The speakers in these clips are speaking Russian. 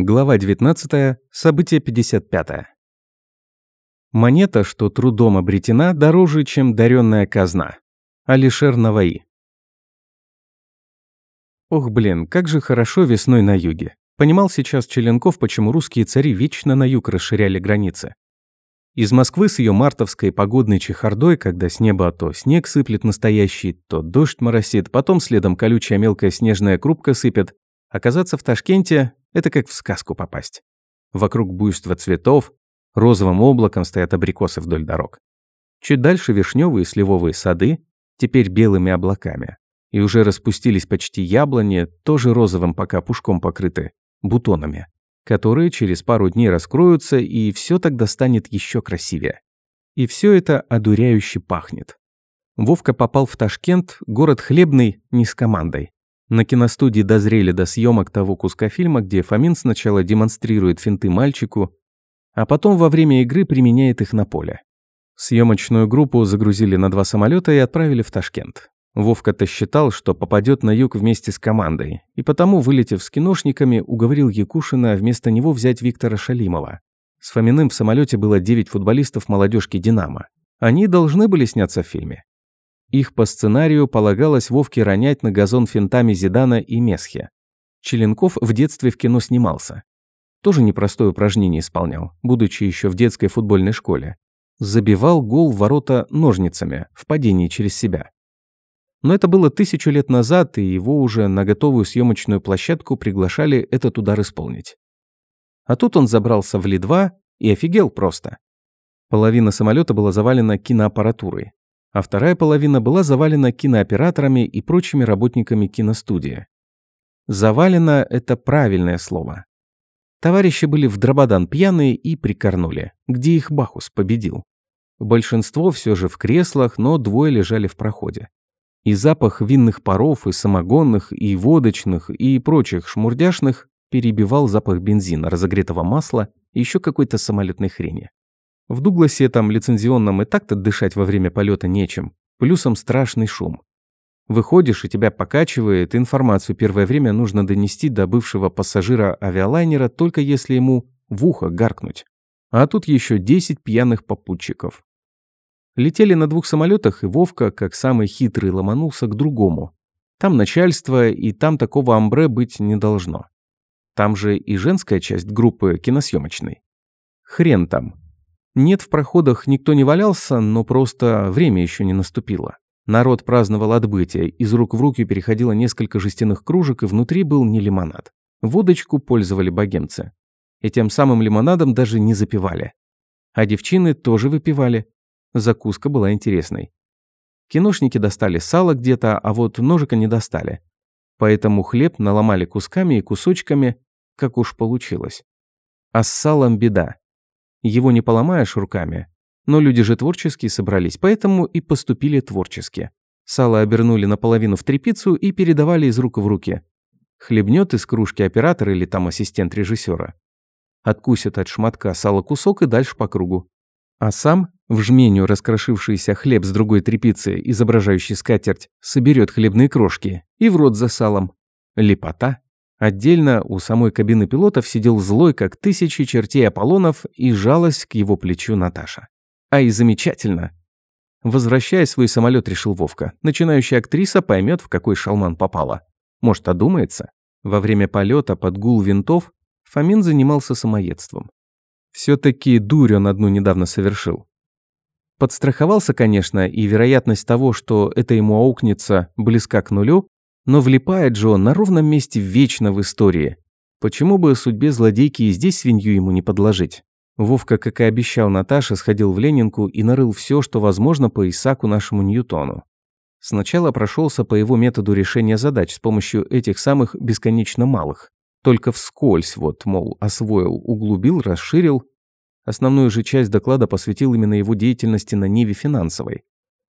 Глава 19. Событие 55. Монета, что трудом обретена, дороже, чем даренная казна. Алишер Наваи. Ох, блин, как же хорошо весной на юге. Понимал сейчас Челенков, почему русские цари вечно на юг расширяли границы. Из Москвы с ее мартовской погодной чехардой, когда с неба то снег сыплет настоящий, то дождь моросит, потом следом колючая мелкая снежная крупка сыпет, оказаться в Ташкенте это как в сказку попасть. Вокруг буйства цветов, розовым облаком стоят абрикосы вдоль дорог. Чуть дальше вишневые и сливовые сады, теперь белыми облаками. И уже распустились почти яблони, тоже розовым пока пушком покрыты, бутонами, которые через пару дней раскроются, и все тогда станет еще красивее. И все это одуряюще пахнет. Вовка попал в Ташкент, город хлебный, не с командой. На киностудии дозрели до съемок того куска фильма, где Фомин сначала демонстрирует финты мальчику, а потом во время игры применяет их на поле. Съемочную группу загрузили на два самолета и отправили в Ташкент. Вовка-то считал, что попадет на юг вместе с командой, и потому, вылетев с киношниками, уговорил Якушина вместо него взять Виктора Шалимова. С Фоминым в самолете было 9 футболистов молодежки «Динамо». Они должны были сняться в фильме. Их по сценарию полагалось Вовке ронять на газон финтами Зидана и Месхе. Челенков в детстве в кино снимался. Тоже непростое упражнение исполнял, будучи еще в детской футбольной школе. Забивал гол в ворота ножницами, в падении через себя. Но это было тысячу лет назад, и его уже на готовую съемочную площадку приглашали этот удар исполнить. А тут он забрался в Ли-2 и офигел просто. Половина самолета была завалена киноаппаратурой а вторая половина была завалена кинооператорами и прочими работниками киностудии. «Завалено» — это правильное слово. Товарищи были в дрободан пьяные и прикорнули, где их Бахус победил. Большинство все же в креслах, но двое лежали в проходе. И запах винных паров, и самогонных, и водочных, и прочих шмурдяшных перебивал запах бензина, разогретого масла и еще какой-то самолетной хрени. В Дугласе там лицензионном и так-то дышать во время полета нечем. Плюсом страшный шум. Выходишь, и тебя покачивает, информацию первое время нужно донести до бывшего пассажира авиалайнера, только если ему в ухо гаркнуть. А тут еще 10 пьяных попутчиков. Летели на двух самолетах, и Вовка, как самый хитрый, ломанулся к другому. Там начальство, и там такого амбре быть не должно. Там же и женская часть группы киносъемочной. Хрен там. Нет, в проходах никто не валялся, но просто время еще не наступило. Народ праздновал отбытие, из рук в руки переходило несколько жестяных кружек, и внутри был не лимонад. Водочку пользовали богемцы. И тем самым лимонадом даже не запивали. А девчины тоже выпивали. Закуска была интересной. Киношники достали сало где-то, а вот ножика не достали. Поэтому хлеб наломали кусками и кусочками, как уж получилось. А с салом беда. Его не поломаешь руками. Но люди же творческие собрались, поэтому и поступили творчески. Сало обернули наполовину в трепицу и передавали из рук в руки. Хлебнет из кружки оператор или там ассистент режиссера. Откусит от шматка сало кусок и дальше по кругу. А сам, в жменю раскрошившийся хлеб с другой трепицы, изображающий скатерть, соберет хлебные крошки и в рот за салом. Лепота. Отдельно у самой кабины пилотов сидел злой, как тысячи чертей Аполлонов, и жалась к его плечу Наташа. А и замечательно. Возвращая свой самолет, решил Вовка. Начинающая актриса поймет, в какой шалман попала. Может, одумается? Во время полета под гул винтов Фомин занимался самоедством. Все-таки дурь он одну недавно совершил. Подстраховался, конечно, и вероятность того, что это ему аукнется, близка к нулю, но влипает же он на ровном месте вечно в истории. Почему бы судьбе злодейки и здесь свинью ему не подложить? Вовка, как и обещал Наташе, сходил в Ленинку и нарыл все, что возможно по Исаку нашему Ньютону. Сначала прошелся по его методу решения задач с помощью этих самых бесконечно малых. Только вскользь, вот, мол, освоил, углубил, расширил. Основную же часть доклада посвятил именно его деятельности на Ниве финансовой.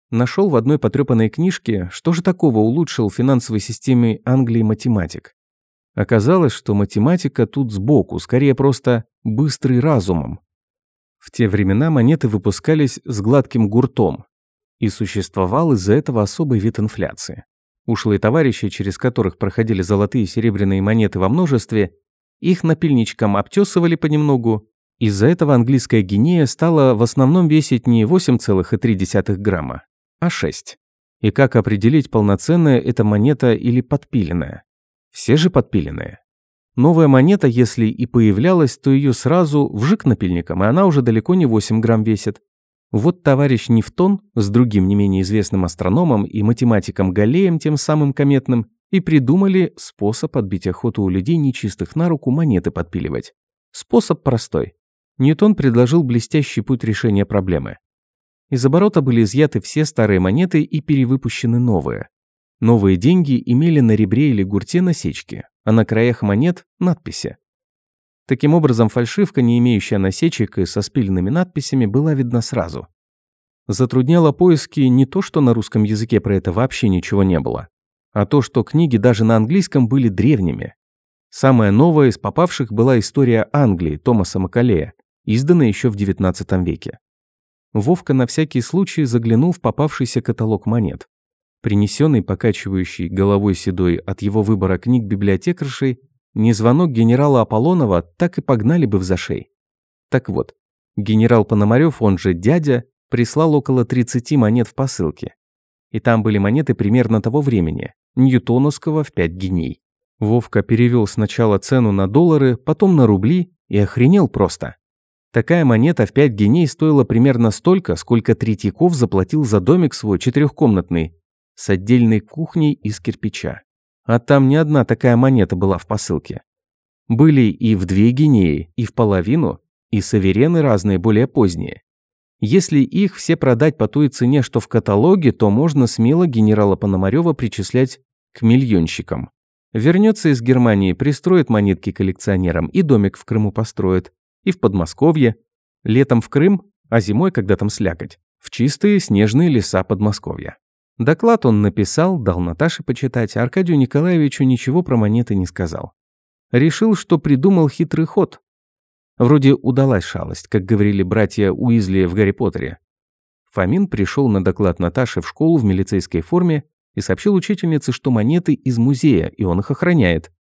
Нашел в одной потрепанной книжке, что же такого улучшил финансовой системе Англии математик. Оказалось, что математика тут сбоку, скорее просто быстрый разумом. В те времена монеты выпускались с гладким гуртом, и существовал из-за этого особый вид инфляции. Ушлые товарищи, через которых проходили золотые и серебряные монеты во множестве, их напильничком обтесывали понемногу. Из-за этого английская гинея стала в основном весить не 8,3 грамма, а 6. И как определить, полноценная это монета или подпиленная? Все же подпиленные. Новая монета, если и появлялась, то ее сразу вжик напильником, и она уже далеко не 8 грамм весит. Вот товарищ Нефтон с другим не менее известным астрономом и математиком Галлеем, тем самым кометным, и придумали способ отбить охоту у людей нечистых на руку монеты подпиливать. Способ простой. Ньютон предложил блестящий путь решения проблемы. Из оборота были изъяты все старые монеты и перевыпущены новые. Новые деньги имели на ребре или гурте насечки, а на краях монет – надписи. Таким образом, фальшивка, не имеющая насечек и со спиленными надписями, была видна сразу. Затрудняло поиски не то, что на русском языке про это вообще ничего не было, а то, что книги даже на английском были древними. Самая новая из попавших была история Англии Томаса Макалея, изданная еще в XIX веке. Вовка на всякий случай заглянул в попавшийся каталог монет. Принесенный покачивающий головой седой от его выбора книг библиотекаршей, не звонок генерала Аполлонова так и погнали бы в зашей. Так вот, генерал Пономарев, он же дядя, прислал около 30 монет в посылке. И там были монеты примерно того времени, ньютоновского в 5 геней. Вовка перевел сначала цену на доллары, потом на рубли и охренел просто. Такая монета в 5 геней стоила примерно столько, сколько Третьяков заплатил за домик свой четырехкомнатный с отдельной кухней из кирпича. А там не одна такая монета была в посылке. Были и в две гинеи, и в половину, и саверены разные, более поздние. Если их все продать по той цене, что в каталоге, то можно смело генерала Пономарева причислять к миллионщикам. Вернется из Германии, пристроит монетки коллекционерам и домик в Крыму построит. И в Подмосковье. Летом в Крым, а зимой, когда там слякоть, в чистые снежные леса Подмосковья. Доклад он написал, дал Наташе почитать, а Аркадию Николаевичу ничего про монеты не сказал. Решил, что придумал хитрый ход. Вроде удалась шалость, как говорили братья Уизли в «Гарри Поттере». Фомин пришел на доклад Наташи в школу в милицейской форме и сообщил учительнице, что монеты из музея, и он их охраняет.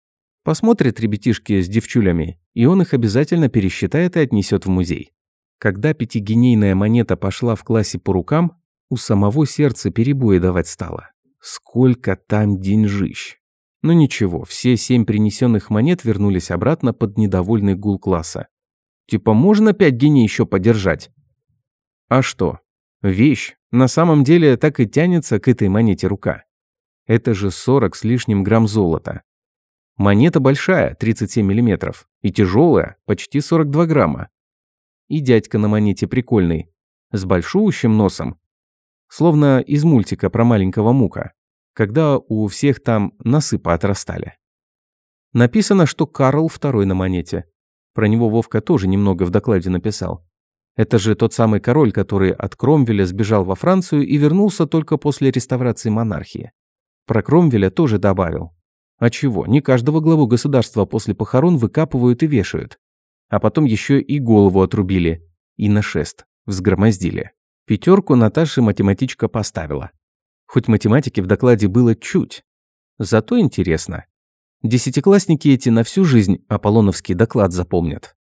Посмотрят ребятишки с девчулями, и он их обязательно пересчитает и отнесет в музей. Когда пятигенейная монета пошла в классе по рукам, у самого сердца перебои давать стало. Сколько там деньжищ. Но ничего, все семь принесенных монет вернулись обратно под недовольный гул класса. Типа можно пять геней еще подержать? А что? Вещь. На самом деле так и тянется к этой монете рука. Это же 40 с лишним грамм золота. Монета большая, 37 миллиметров, и тяжелая, почти 42 грамма. И дядька на монете прикольный, с большущим носом, Словно из мультика про маленького Мука, когда у всех там носы поотрастали. Написано, что Карл второй на монете. Про него Вовка тоже немного в докладе написал. Это же тот самый король, который от Кромвеля сбежал во Францию и вернулся только после реставрации монархии. Про Кромвеля тоже добавил. А чего, не каждого главу государства после похорон выкапывают и вешают. А потом еще и голову отрубили. И на шест взгромоздили. Пятерку Наташе математичка поставила. Хоть математики в докладе было чуть. Зато интересно. Десятиклассники эти на всю жизнь Аполлоновский доклад запомнят.